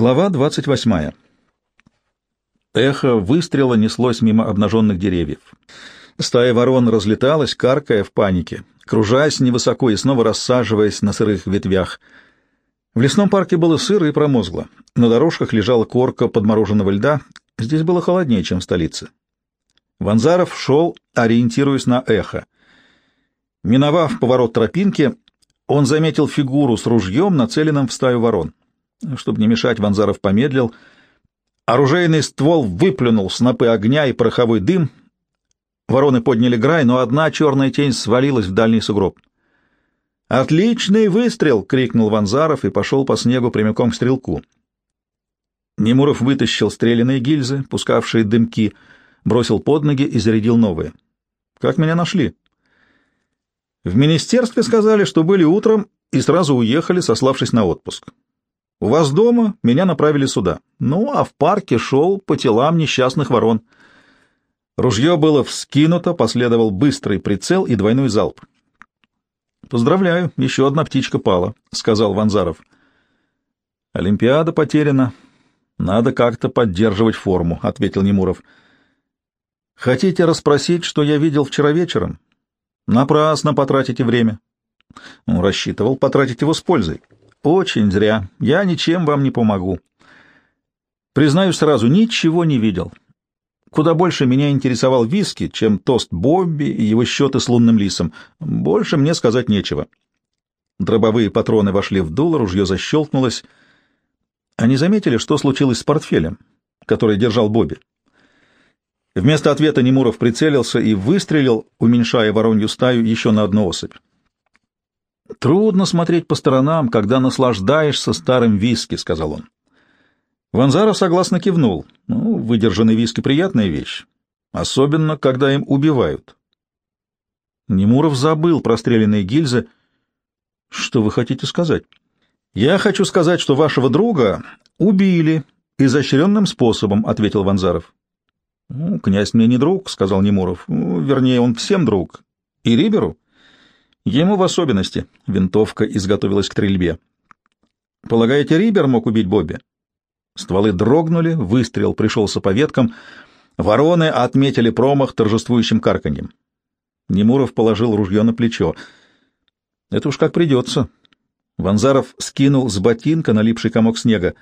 Глава 28. Эхо выстрела неслось мимо обнаженных деревьев. Стая ворон разлеталась, каркая в панике, кружась невысоко и снова рассаживаясь на сырых ветвях. В лесном парке было сыро и промозгло. На дорожках лежала корка подмороженного льда. Здесь было холоднее, чем в столице. Ванзаров шел, ориентируясь на эхо. Миновав поворот тропинки, он заметил фигуру с ружьем, нацеленным в стаю ворон. Чтобы не мешать, Ванзаров помедлил. Оружейный ствол выплюнул снопы огня и пороховой дым. Вороны подняли грай, но одна черная тень свалилась в дальний сугроб. «Отличный выстрел!» — крикнул Ванзаров и пошел по снегу прямиком к стрелку. Немуров вытащил стреляные гильзы, пускавшие дымки, бросил под ноги и зарядил новые. «Как меня нашли?» «В министерстве сказали, что были утром и сразу уехали, сославшись на отпуск. У вас дома меня направили сюда. Ну, а в парке шел по телам несчастных ворон. Ружье было вскинуто, последовал быстрый прицел и двойной залп. «Поздравляю, еще одна птичка пала», — сказал Ванзаров. «Олимпиада потеряна. Надо как-то поддерживать форму», — ответил Немуров. «Хотите расспросить, что я видел вчера вечером? Напрасно потратите время». Ну, рассчитывал потратить его с пользой. Очень зря. Я ничем вам не помогу. Признаюсь сразу, ничего не видел. Куда больше меня интересовал виски, чем тост Бобби и его счеты с лунным лисом. Больше мне сказать нечего. Дробовые патроны вошли в дуло, ружье защелкнулось. Они заметили, что случилось с портфелем, который держал Бобби. Вместо ответа Немуров прицелился и выстрелил, уменьшая воронью стаю еще на одну особь. «Трудно смотреть по сторонам, когда наслаждаешься старым виски», — сказал он. Ванзаров согласно кивнул. Ну, выдержанный виски — приятная вещь, особенно, когда им убивают. Немуров забыл про стрелянные гильзы. «Что вы хотите сказать?» «Я хочу сказать, что вашего друга убили изощренным способом», — ответил Ванзаров. «Ну, князь мне не друг», — сказал Немуров. Ну, «Вернее, он всем друг. И Риберу?» Ему в особенности винтовка изготовилась к стрельбе. Полагаете, Рибер мог убить Бобби? Стволы дрогнули, выстрел пришелся по веткам, вороны отметили промах торжествующим карканьем. Немуров положил ружье на плечо. Это уж как придется. Ванзаров скинул с ботинка налипший комок снега.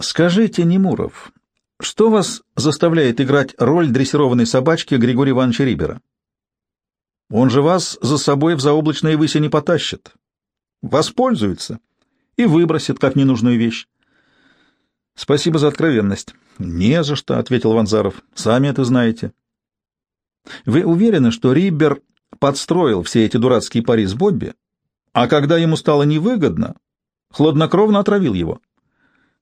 «Скажите, Немуров, что вас заставляет играть роль дрессированной собачки Григория Ивановича Рибера?» Он же вас за собой в заоблачные выси не потащит. Воспользуется и выбросит как ненужную вещь. — Спасибо за откровенность. — Не за что, — ответил Ванзаров. — Сами это знаете. — Вы уверены, что Риббер подстроил все эти дурацкие пари с Бобби, а когда ему стало невыгодно, хладнокровно отравил его?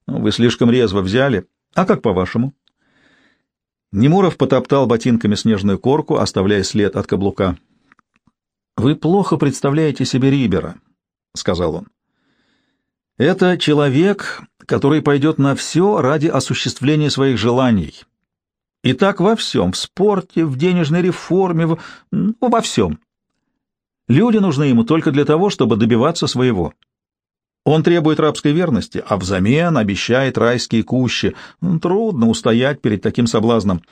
Ну, вы слишком резво взяли. А как по-вашему? Немуров потоптал ботинками снежную корку, оставляя след от каблука. «Вы плохо представляете себе Рибера», — сказал он. «Это человек, который пойдет на все ради осуществления своих желаний. И так во всем, в спорте, в денежной реформе, в... Ну, во всем. Люди нужны ему только для того, чтобы добиваться своего. Он требует рабской верности, а взамен обещает райские кущи. Трудно устоять перед таким соблазном.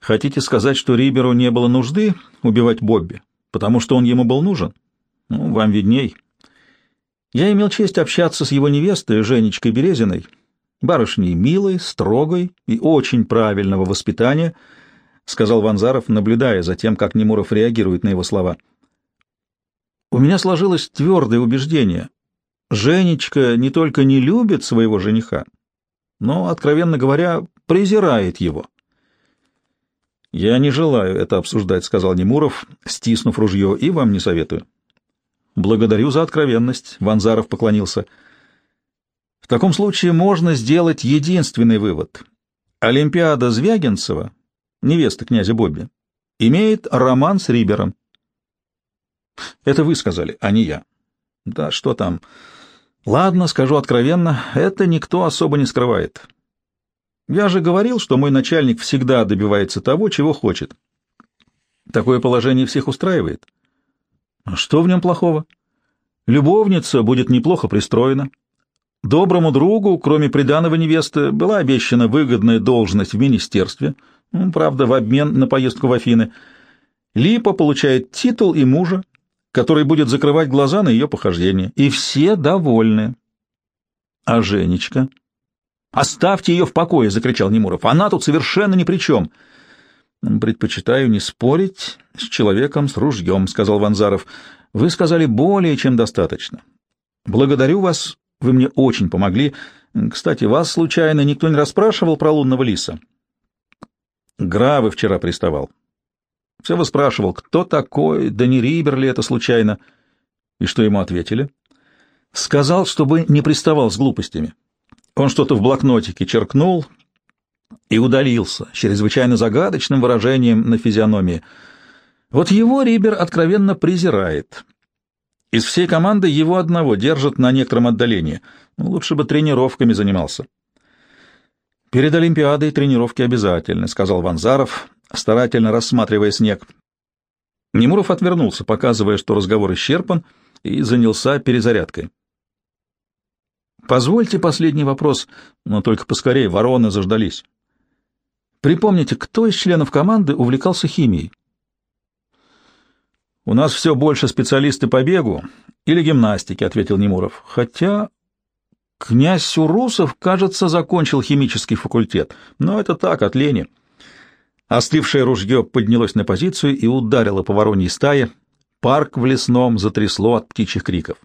Хотите сказать, что Риберу не было нужды убивать Бобби? Потому что он ему был нужен? Ну, вам видней. Я имел честь общаться с его невестой, Женечкой Березиной, барышней милой, строгой и очень правильного воспитания, — сказал Ванзаров, наблюдая за тем, как Немуров реагирует на его слова. У меня сложилось твердое убеждение. Женечка не только не любит своего жениха, но, откровенно говоря, презирает его. «Я не желаю это обсуждать», — сказал Немуров, стиснув ружье, — «и вам не советую». «Благодарю за откровенность», — Ванзаров поклонился. «В таком случае можно сделать единственный вывод. Олимпиада Звягинцева, невеста князя Бобби, имеет роман с Рибером». «Это вы сказали, а не я». «Да что там...» «Ладно, скажу откровенно, это никто особо не скрывает». Я же говорил, что мой начальник всегда добивается того, чего хочет. Такое положение всех устраивает. А что в нем плохого? Любовница будет неплохо пристроена. Доброму другу, кроме приданого невесты, была обещана выгодная должность в министерстве, ну, правда, в обмен на поездку в Афины. Липа получает титул и мужа, который будет закрывать глаза на ее похождение. И все довольны. А Женечка? «Оставьте ее в покое!» — закричал Немуров. «Она тут совершенно ни при чем!» «Предпочитаю не спорить с человеком с ружьем», — сказал Ванзаров. «Вы сказали более чем достаточно. Благодарю вас, вы мне очень помогли. Кстати, вас, случайно, никто не расспрашивал про лунного лиса?» Гравы вчера приставал. Все выспрашивал, кто такой, да не Рибер ли это случайно. И что ему ответили? Сказал, чтобы не приставал с глупостями. Он что-то в блокнотике черкнул и удалился, чрезвычайно загадочным выражением на физиономии. Вот его Рибер откровенно презирает. Из всей команды его одного держат на некотором отдалении. Ну, лучше бы тренировками занимался. «Перед Олимпиадой тренировки обязательны», — сказал Ванзаров, старательно рассматривая снег. Немуров отвернулся, показывая, что разговор исчерпан, и занялся перезарядкой. «Позвольте последний вопрос, но только поскорее, вороны заждались. Припомните, кто из членов команды увлекался химией?» «У нас все больше специалисты по бегу или гимнастике», — ответил Немуров. «Хотя князь Урусов, кажется, закончил химический факультет, но это так, от лени». Остывшее ружье поднялось на позицию и ударило по вороньей стае. Парк в лесном затрясло от птичьих криков.